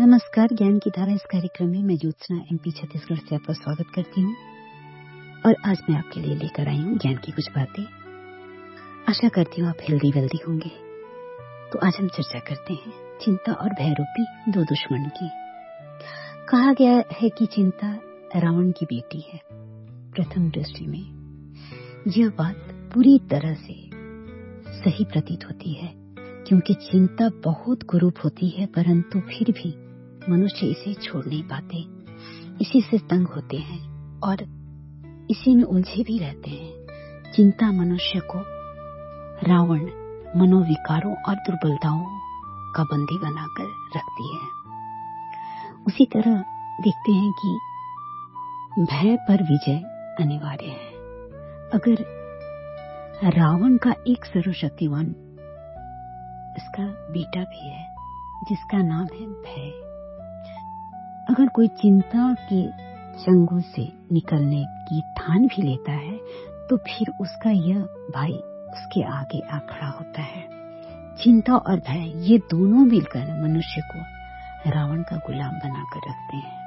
नमस्कार, ज्ञान की धारा इस कार्यक्रम में मैं ज्योत्सना, एमपी छत्तीसगढ़ से आपका स्वागत करती हूँ। और आज मैं आपके लिए लेकर आई हूँ ज्ञान की कुछ बातें। आशा करती हूँ आप हेल्दी वेल्दी होंगे। तो आज हम चर्चा करते हैं चिंता और भयरूपी दो दुश्मन की। कहा गया है कि चिंता रावण की बेटी है, प्रथम दृष्टि में। यह बात पूरी तरह से सही प्रतीत होती है, क्योंकि चिंता बहुत कुरूप होती है, परंतु फिर भी मनुष्य इसे छोड़ नहीं पाते। इसी से तंग होते हैं और इसी में उलझे भी रहते हैं। चिंता मनुष्य को रावण मनोविकारों और दुर्बलताओं का बंदी बनाकर रखती है। उसी तरह देखते हैं कि भय पर विजय अनिवार्य है। अगर रावण का एक सर्वशक्तिवान इसका बेटा भी है, जिसका नाम है भय। अगर कोई चिंता के चंगुल से निकलने की ठान भी लेता है तो फिर उसका यह भाई उसके आगे आ खड़ा होता है। चिंता और भय, ये दोनों मिलकर मनुष्य को रावण का गुलाम बनाकर रखते हैं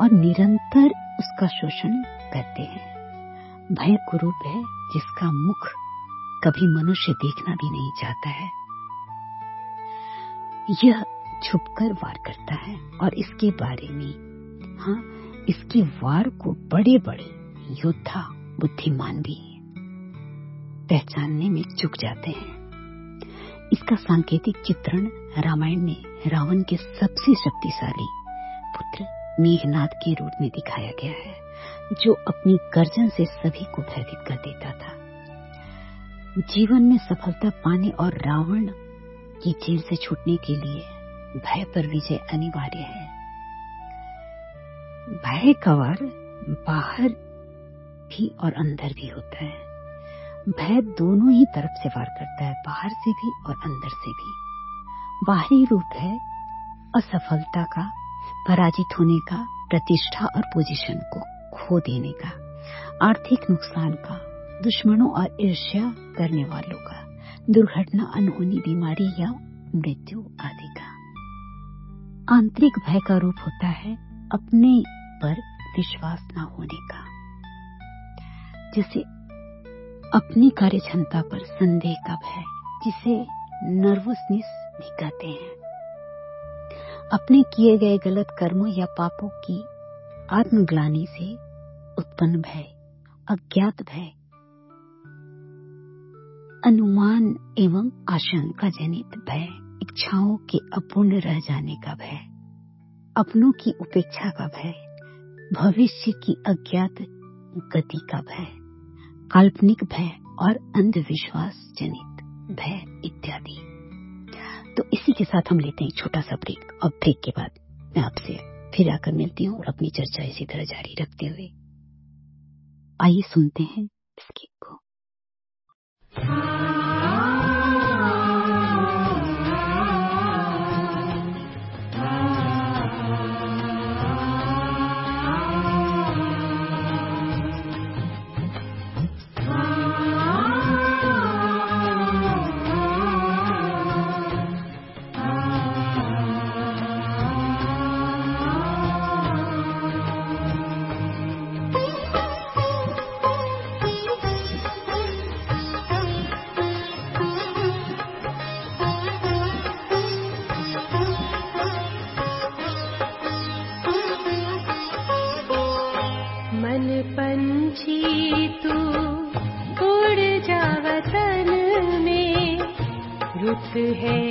और निरंतर उसका शोषण करते हैं। भय कुरूप है, जिसका मुख कभी मनुष्य देखना भी नहीं चाहता है। यह छुपकर वार करता है और इसके बारे में हाँ इसके वार को बड़े बड़े योद्धा बुद्धिमान भी पहचानने में चुक जाते हैं। इसका सांकेतिक चित्रण रामायण में रावण के सबसे शक्तिशाली पुत्र मेघनाथ के रूप में दिखाया गया है, जो अपनी गर्जन से सभी को भयभीत कर देता था। जीवन में सफलता पाने और रावण की जेल से छूटने के लिए भय पर विजय अनिवार्य है। भय का वार बाहर भी और अंदर भी होता है। भय दोनों ही तरफ़ से वार करता है, बाहर से भी और अंदर से भी। बाहरी रूप है असफलता का, पराजित होने का, प्रतिष्ठा और पोजीशन को खो देने का, आर्थिक नुकसान का, दुश्मनों और ईर्ष्या करने वालों का, दुर्घटना, अनहोनी, बीमारी या मृत्यु आदि का। आंतरिक भय का रूप होता है अपने पर विश्वास न होने का। जैसे अपनी कार्य क्षमता पर संदेह का भय, जिसे नर्वसनेस भी कहते हैं। अपने किए गए गलत कर्मों या पापों की आत्मग्लानी से उत्पन्न भय, अज्ञात भय, अनुमान एवं आशंका जनित भय। इच्छाओं के अपूर्ण रह जाने का भय, अपनों की उपेक्षा का भय, भविष्य की अज्ञात गति का भय, काल्पनिक भय और अंधविश्वास जनित भय इत्यादि। तो इसी के साथ हम लेते हैं छोटा सा ब्रेक और ब्रेक के बाद मैं आपसे फिर आकर मिलती हूँ और अपनी चर्चा इसी तरह जारी रखते हुए। आइए सुनते हैं इस गीत को। है।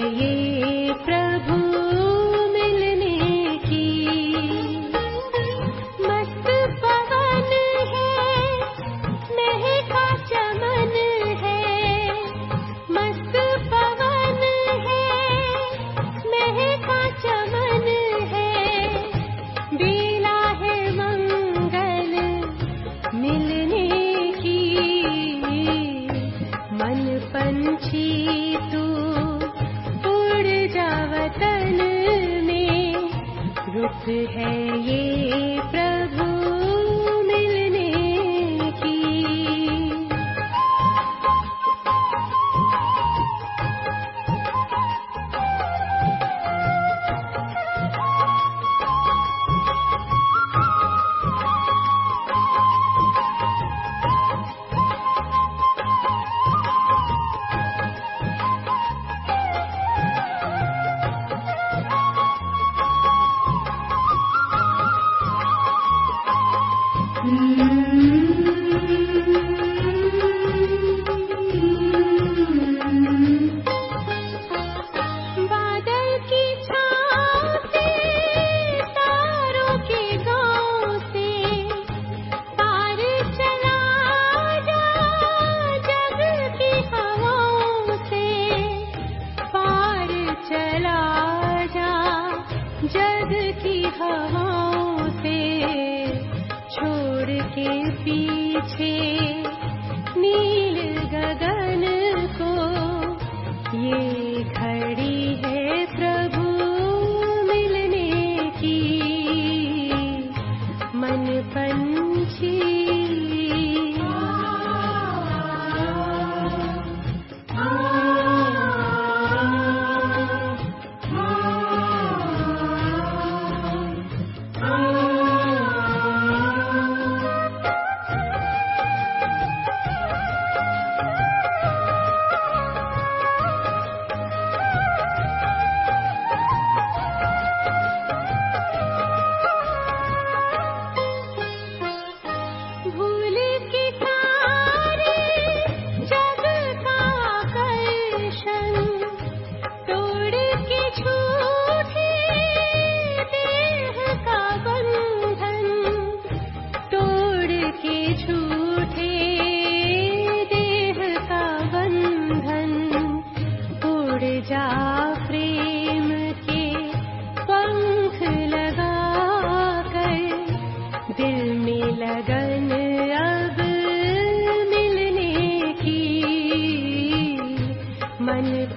लगन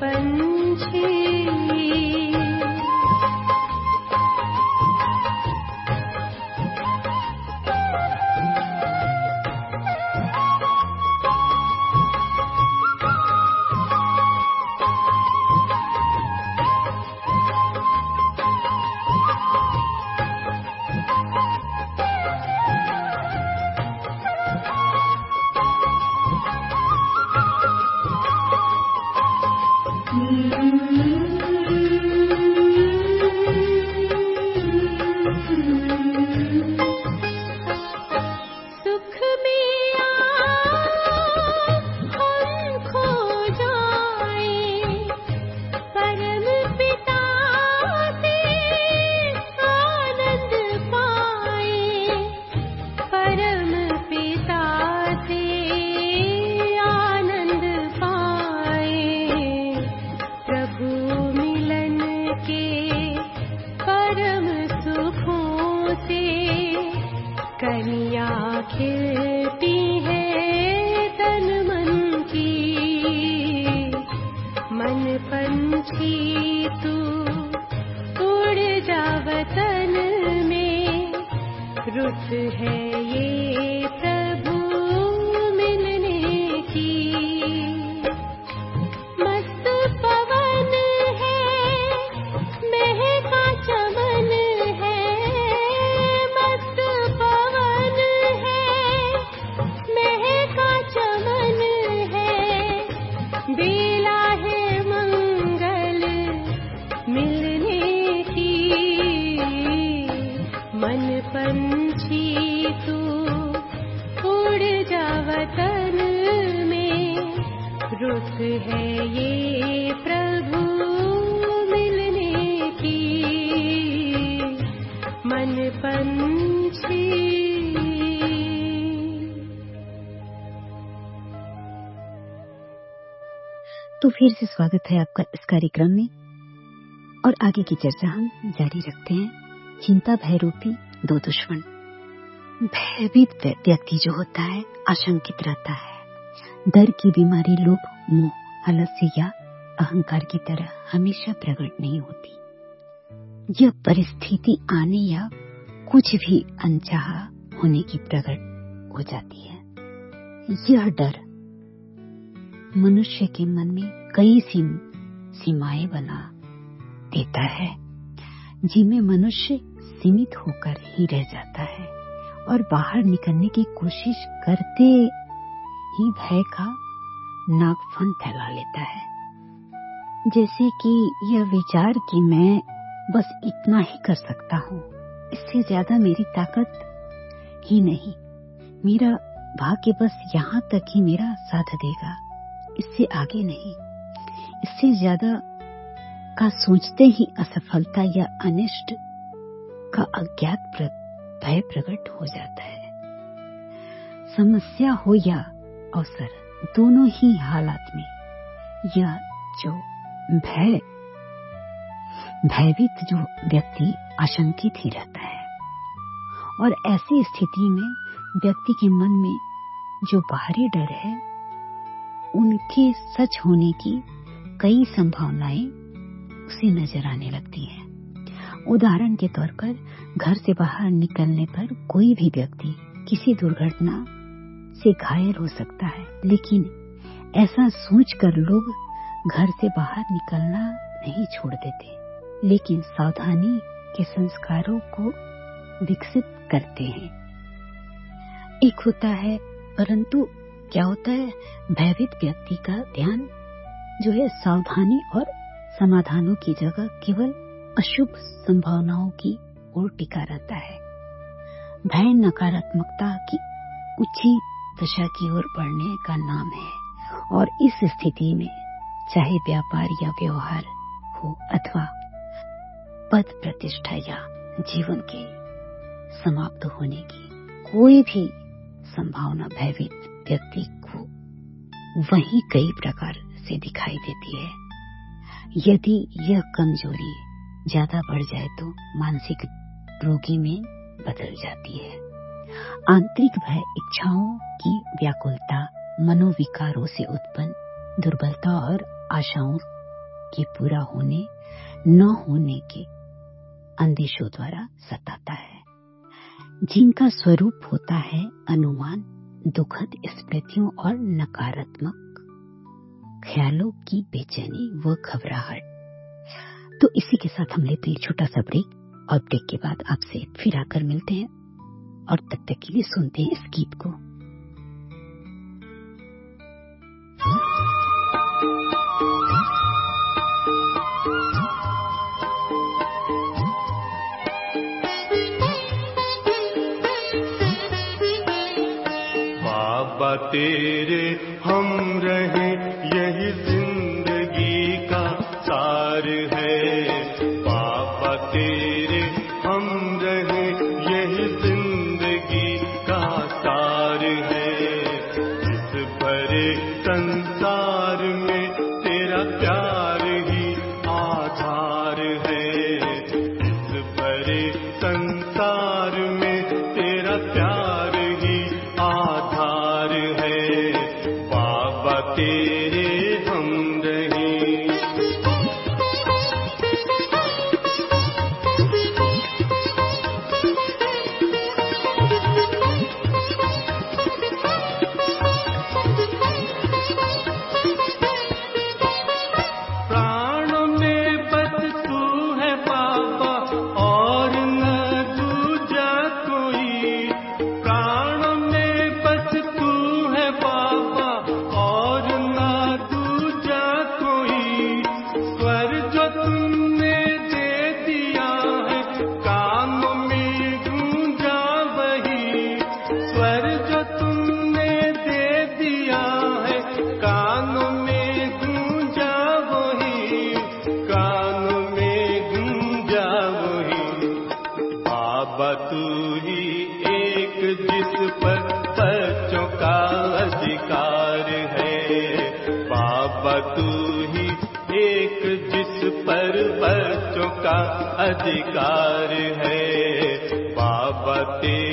पंछी है ये प्रभु मिलने की। मन पंछी। तो फिर से स्वागत है आपका इस कार्यक्रम में। और आगे की चर्चा हम जारी रखते हैं। चिंता भय रूपी दो दुश्मन। भयभीत व्यक्ति जो होता है, आशंकित रहता है। डर की बीमारी लोभ मोह, आलस्य या अहंकार की तरह हमेशा प्रकट नहीं होती। यह परिस्थिति आने या कुछ भी अनचाहा होने की प्रकट हो जाती है। यह डर मनुष्य के मन में कई सीम, सीमाएँ बना देता है, जिनमें मनुष्य सीमित होकर ही रह जाता है और बाहर निकलने की कोशिश करते ही भय का नागफन फैला लेता है। जैसे कि यह विचार कि मैं बस इतना ही कर सकता हूँ, इससे ज़्यादा मेरी ताकत ही नहीं। मेरा भाग्य बस यहाँ तक ही मेरा साथ देगा, इससे आगे नहीं। इससे ज़्यादा का सोचते ही असफलता या अनिष्ट का अज्ञात भय प्रकट हो जाता है। समस्या हो या अवसर, दोनों ही हालात में यह जो भय, भयभीत जो व्यक्ति आशंकित ही रहता है। और ऐसी स्थिति में व्यक्ति के मन में जो बाहरी डर है, उनके सच होने की कई संभावनाएँ उसे नज़र आने लगती है। उदाहरण के तौर पर, घर से बाहर निकलने पर कोई भी व्यक्ति किसी दुर्घटना से घायल हो सकता है। लेकिन ऐसा सोचकर लोग घर से बाहर निकलना नहीं छोड़ देते, लेकिन सावधानी के संस्कारों को विकसित करते हैं। एक होता है, परंतु क्या होता है, भयभीत व्यक्ति का ध्यान जो है सावधानी और समाधानों की जगह केवल अशुभ संभावनाओं की ओर टिका रहता है। भय, नकारात्मकता की ऊँची दशा की ओर बढ़ने का नाम है। और इस स्थिति में, चाहे व्यापार या व्यवहार हो अथवा पद प्रतिष्ठा या जीवन के समाप्त होने की कोई भी संभावना, भयभीत व्यक्ति को वही कई प्रकार से दिखाई देती है। यदि यह कमज़ोरी ज़्यादा बढ़ जाए तो मानसिक रोगी में बदल जाती है। आंतरिक भय इच्छाओं की व्याकुलता, मनोविकारों से उत्पन्न, दुर्बलता और आशाओं के पूरा होने, न होने के अंदेशों द्वारा सताता है। जिनका स्वरूप होता है अनुमान, दुखद स्मृतियों और नकारात्मक ख्यालों की बेचैनी व घबराहट। तो इसी के साथ हम लेते हैं छोटा सा ब्रेक और ब्रेक के बाद आपसे फिर आकर मिलते हैं। और तब तक के लिए सुनते हैं इस गीत को। बाबा बाबा तू ही एक जिस पर बच्चों का अधिकार है। बाबा तू ही एक जिस पर बच्चों का अधिकार है। बाबा तेरे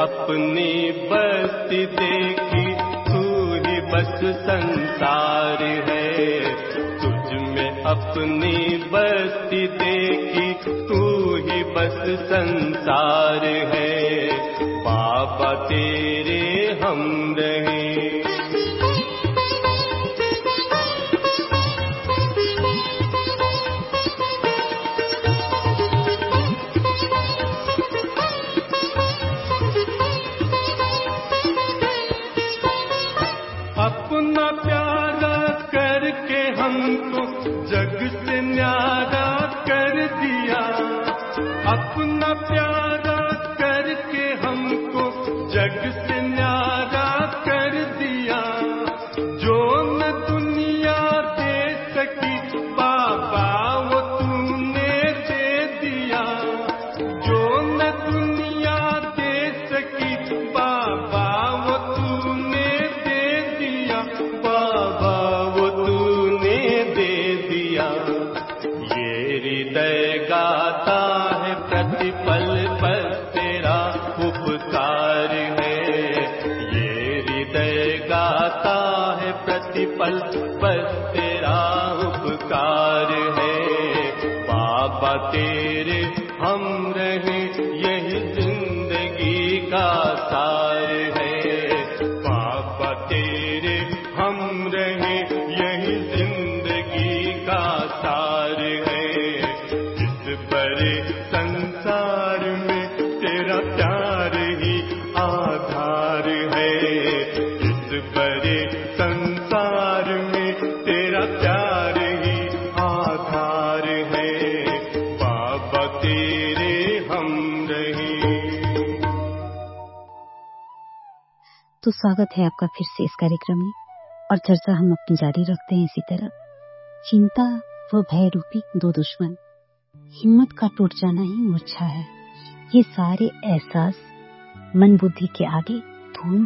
अपनी बस्ती देखी ही बस संसार है। तुझ में अपनी बस्ती देखी तू ही बस संसार है। बाबा तेरे हम रहे तो स्वागत है आपका फिर से इस कार्यक्रम में। और चर्चा हम अपनी जारी रखते हैं इसी तरह। चिंता व भय रूपी दो दुश्मन। हिम्मत का टूट जाना ही मूर्छा है। ये सारे एहसास मन बुद्धि के आगे धूम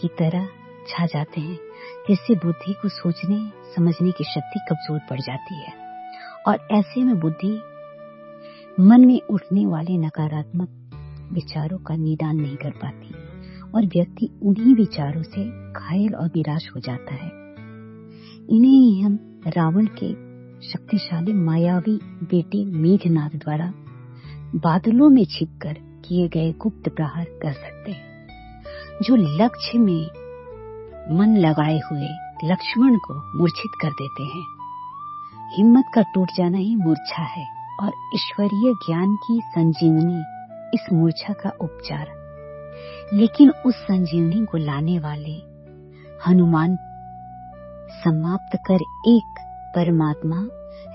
की तरह छा जाते हैं। जिससे बुद्धि को सोचने, समझने की शक्ति कमज़ोर पड़ जाती है। और ऐसे में बुद्धि मन में उठने वाले नकारात्मक विचारों का निदान नहीं कर पाती। और व्यक्ति उन्हीं विचारों से घायल और निराश हो जाता है। इन्हें ही हम रावण के शक्तिशाली मायावी बेटे मेघनाथ द्वारा बादलों में छिपकर किए गए गुप्त प्रहार कर सकते हैं, जो लक्ष्य में मन लगाए हुए लक्ष्मण को मूर्छित कर देते हैं। हिम्मत का टूट जाना ही मूर्छा है, और ईश्वरीय ज्ञान की संजीवनी इस मूर्छा का उपचार लेकिन उस संजीवनी को लाने वाले हनुमान समाप्त कर एक परमात्मा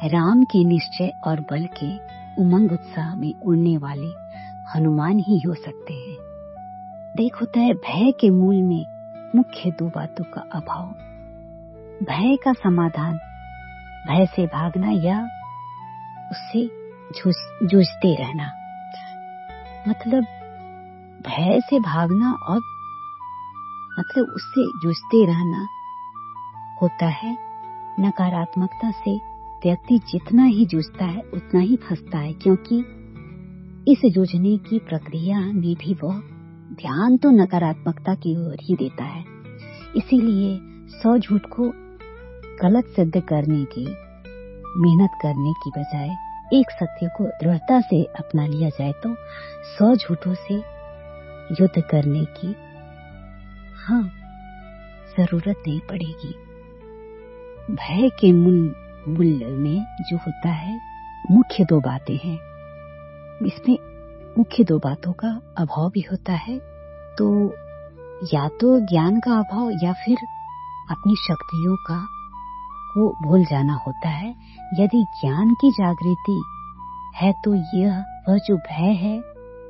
राम के निश्चय और बल के उमंग उत्साह में उड़ने वाले हनुमान ही हो सकते हैं। देख होता है भय के मूल में मुख्य दो बातों का अभाव। भय का समाधान, भय से भागना या उससे जूझते रहना। मतलब भय से भागना और मतलब उससे जूझते रहना होता है। नकारात्मकता से व्यक्ति जितना ही जूझता है, उतना ही फंसता है, क्योंकि इस जूझने की प्रक्रिया में भी वह ध्यान तो नकारात्मकता की ओर ही देता है। इसीलिए सौ झूठ को गलत सिद्ध करने की, मेहनत करने की बजाय एक सत्य को दृढ़ता से अपना लिया जाए तो सौ झूठों से युद्ध करने की हाँ ज़रूरत नहीं पड़ेगी। भय के मूल में जो होता है, मुख्य दो बातें हैं। इसमें मुख्य दो बातों का अभाव भी होता है तो या तो ज्ञान का अभाव या फिर अपनी शक्तियों का को भूल जाना होता है। यदि ज्ञान की जागृति है तो यह, वह जो भय है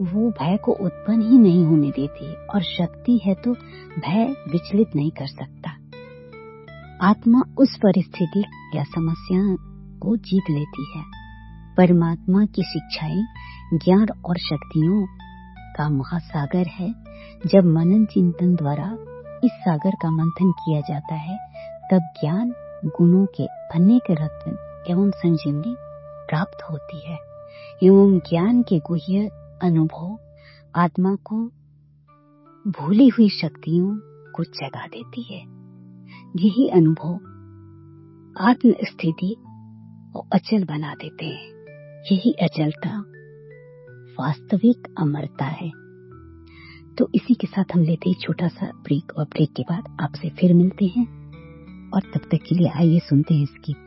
वो भय को उत्पन्न ही नहीं होने देती और शक्ति है तो भय विचलित नहीं कर सकता। आत्मा उस परिस्थिति या समस्या को जीत लेती है। परमात्मा की शिक्षाएँ, ज्ञान और शक्तियों का महासागर है, जब मनन चिंतन द्वारा इस सागर का मंथन किया जाता है, तब ज्ञान, गुणों के अनेक रत्न एवं संजीवनी प्राप्त होती है। एवं ज्ञान के गुह्य अनुभव, आत्मा को भूली हुई शक्तियों को जगा देती है। यही अनुभव आत्म स्थिति को अचल बना देते हैं। यही अचलता वास्तविक अमरता है। तो इसी के साथ हम लेते हैं छोटा सा ब्रेक और ब्रेक के बाद आपसे फिर मिलते हैं। और तब तक के लिए आइए सुनते हैं इस गीत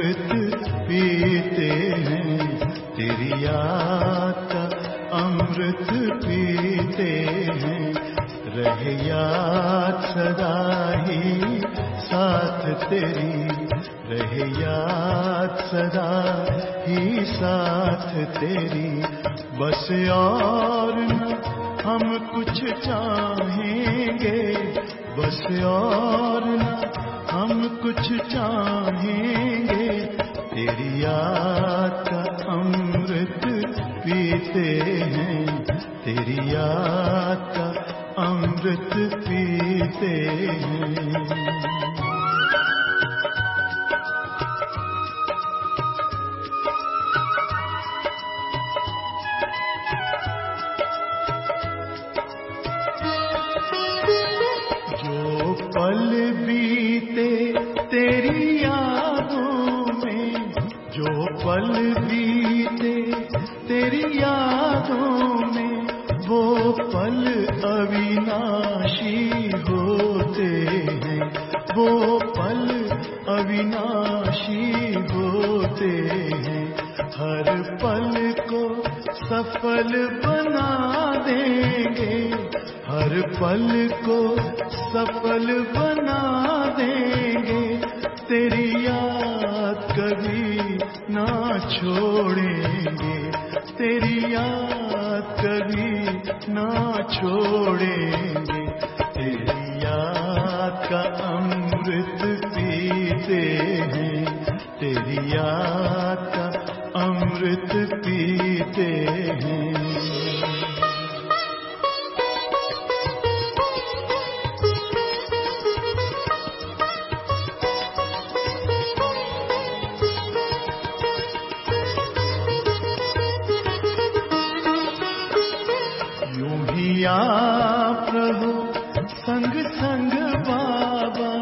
अमृत पीते हैं, तेरी याद का अमृत पीते हैं। रहे याद सदा ही साथ तेरी, रहे याद सदा ही साथ तेरी। बस और न हम कुछ चाहेंगे, बस और न हम कुछ चाहेंगे। याद का अमृत पीते हैं तेरी याद बीते तेरी यादों में वो पल अविनाशी होते हैं। वो पल अविनाशी होते हैं। हर पल को सफल बना देंगे। हर पल को सफल बना देंगे। तेरी याद छोड़ेंगे। तेरी याद कभी ना छोड़ेंगे। तेरी याद का अमृत पीते हैं। तेरी याद का अमृत पीते हैं। यूँ आप रहो संग संग बाबा,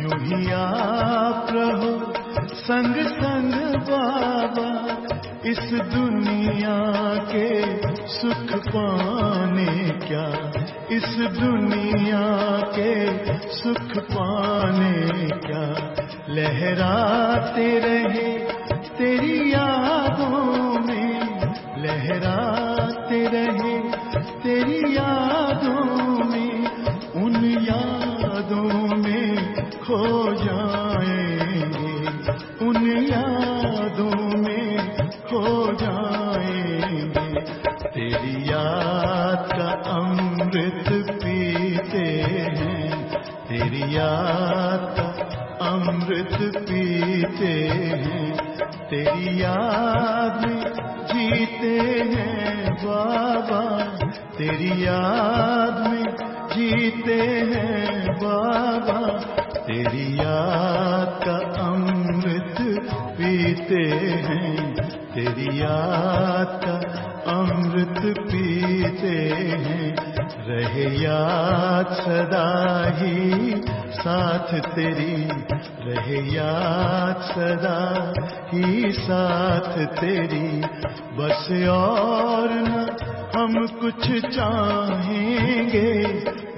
यूँ ही आप रहो संग संग बाबा, इस दुनिया के सुख पाने क्या? इस दुनिया के सुख पाने क्या? लहराते रहे तेरी तेरी याद में जीते हैं बाबा। तेरी याद का अमृत पीते हैं। तेरी याद का अमृत पीते हैं। रहे याद सदा ही साथ तेरी। रहे याद सदा ही साथ तेरी। बस और न हम कुछ चाहेंगे,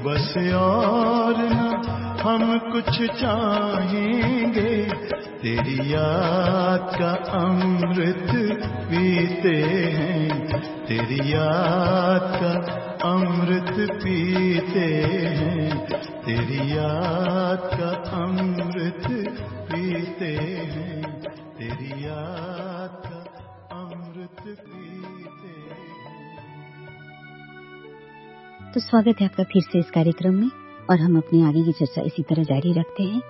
बस और न। हम कुछ चाहेंगे, तेरी याद का अमृत पीते हैं। तेरी याद का अमृत पीते हैं। तेरी याद का अमृत पीते हैं। तेरी याद तो स्वागत है आपका फिर से इस कार्यक्रम में, और हम अपनी आगे की चर्चा इसी तरह जारी रखते हैं।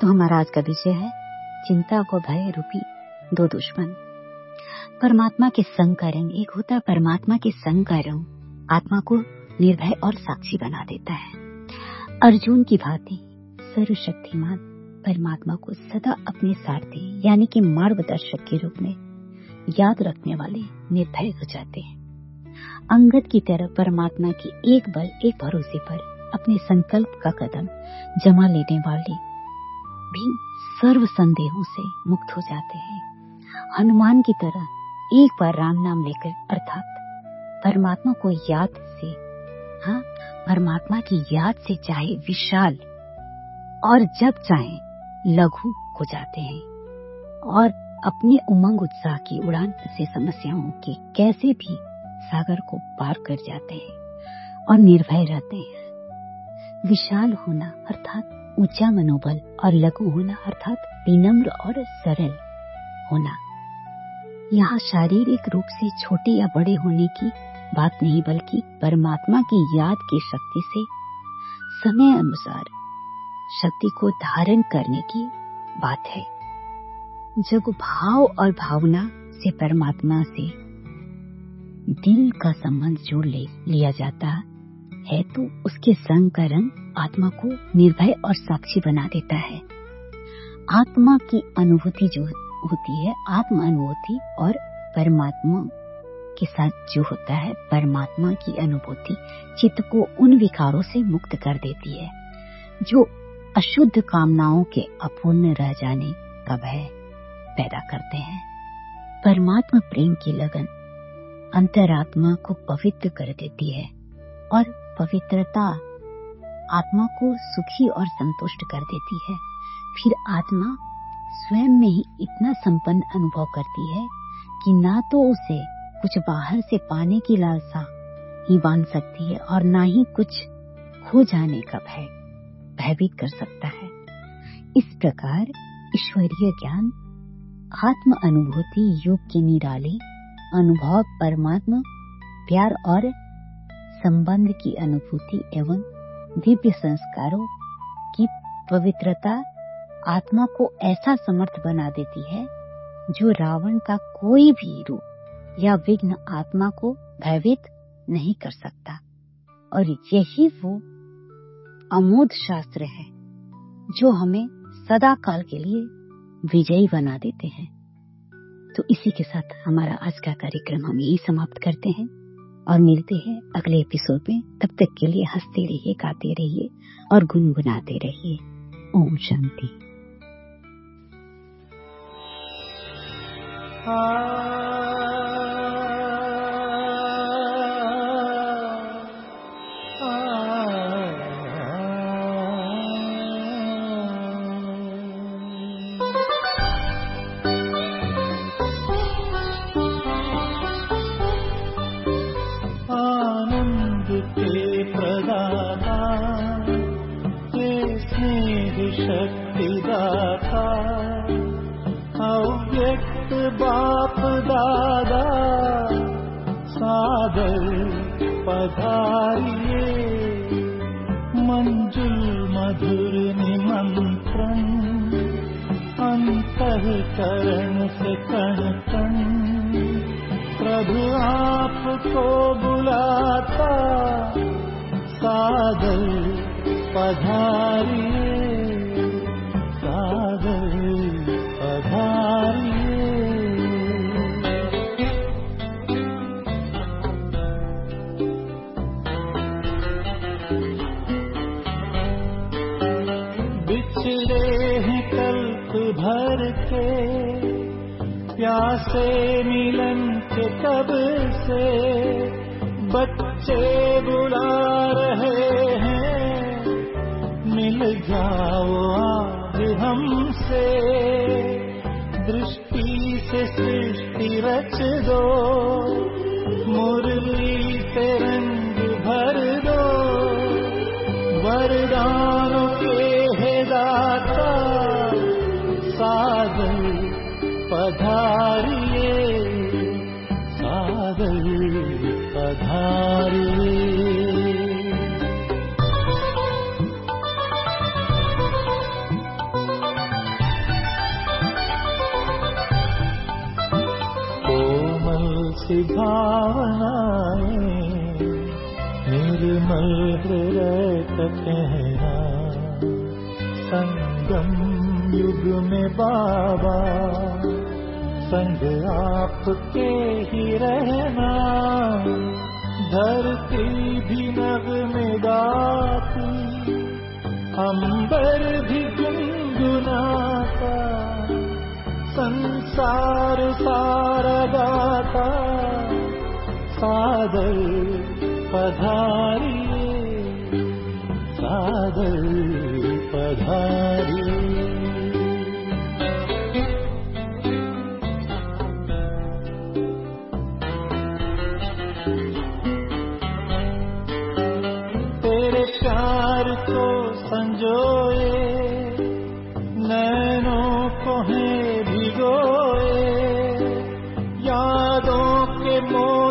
तो हमारा आज का विषय है, चिंता को भय रूपी दो दुश्मन। परमात्मा के संग का रंग एक होता है, परमात्मा के संग का रंग आत्मा को निर्भय और साक्षी बना देता है। अर्जुन की भांति सर्वशक्तिमान परमात्मा को सदा अपने सारथी, यानी कि मार्गदर्शक के रूप में याद रखने वाले निर्भय हो जाते हैं। अंगद की तरह परमात्मा के एक बल, एक भरोसे पर अपने संकल्प का कदम जमा लेने वाले भी सर्व संदेहों से मुक्त हो जाते हैं। हनुमान की तरह एक बार राम नाम लेकर, अर्थात परमात्मा को याद से हाँ परमात्मा की याद से चाहे विशाल और जब चाहे लघु हो जाते हैं और अपने उमंग उत्साह की उड़ान से समस्याओं के कैसे भी सागर को पार कर जाते हैं और निर्भय रहते हैं। विशाल होना अर्थात ऊँचा मनोबल और लघु होना अर्थात विनम्र और सरल होना। यहाँ शारीरिक रूप से छोटे या बड़े होने की बात नहीं, बल्कि परमात्मा की याद की शक्ति से, समय अनुसार शक्ति को धारण करने की बात है। जब भाव और भावना से परमात्मा से दिल का संबंध जोड़ ले, लिया जाता है। तो उसके संग का रंग आत्मा को निर्भय और साक्षी बना देता है। आत्मा की अनुभूति जो होती है, आत्म अनुभूति और परमात्मा के साथ जो होता है, परमात्मा की अनुभूति चित्त को उन विकारों से मुक्त कर देती है, जो अशुद्ध कामनाओं के अपूर्ण रह जाने का भय पैदा करते हैं। परमात्मा प्रेम की लगन अंतरात्मा को पवित्र कर देती है और पवित्रता आत्मा को सुखी और संतुष्ट कर देती है। फिर आत्मा स्वयं में ही इतना संपन्न अनुभव करती है कि ना तो उसे कुछ बाहर से पाने की लालसा ही बाँध सकती है और ना ही कुछ खो जाने का भय भयभीत कर सकता है। इस प्रकार ईश्वरीय ज्ञान, आत्म अनुभूति योग के निराले अनुभव परमात्मा, प्यार और संबंध की अनुभूति एवं दिव्य संस्कारों की पवित्रता आत्मा को ऐसा समर्थ बना देती है, जो रावण का कोई भी रूप या विघ्न आत्मा को भयभीत नहीं कर सकता। और यही वो अमोद शास्त्र है, जो हमें सदा काल के लिए विजयी बना देते हैं। तो इसी के साथ हमारा आज का कार्यक्रम हम यही समाप्त करते हैं और मिलते हैं अगले एपिसोड में। तब तक के लिए हँसते रहिए, गाते रहिए और गुनगुनाते रहिए। ओम शांति। आनंद पधारिए मंजुल मधुर कण कण प्रभु आपको बुलाता सादर पधारिए ど。से भावनाएँ निर्मल हृदय कहना। संगम युग में बाबा, संग आपके ही रहना। धरती भी नग में गाती अंबर भी गुनगुनाता। संसार सारदाता सादर पधारिये सादर पधारिये तेरे प्यार को संजोए नैनों को है भिगोए यादों के मोह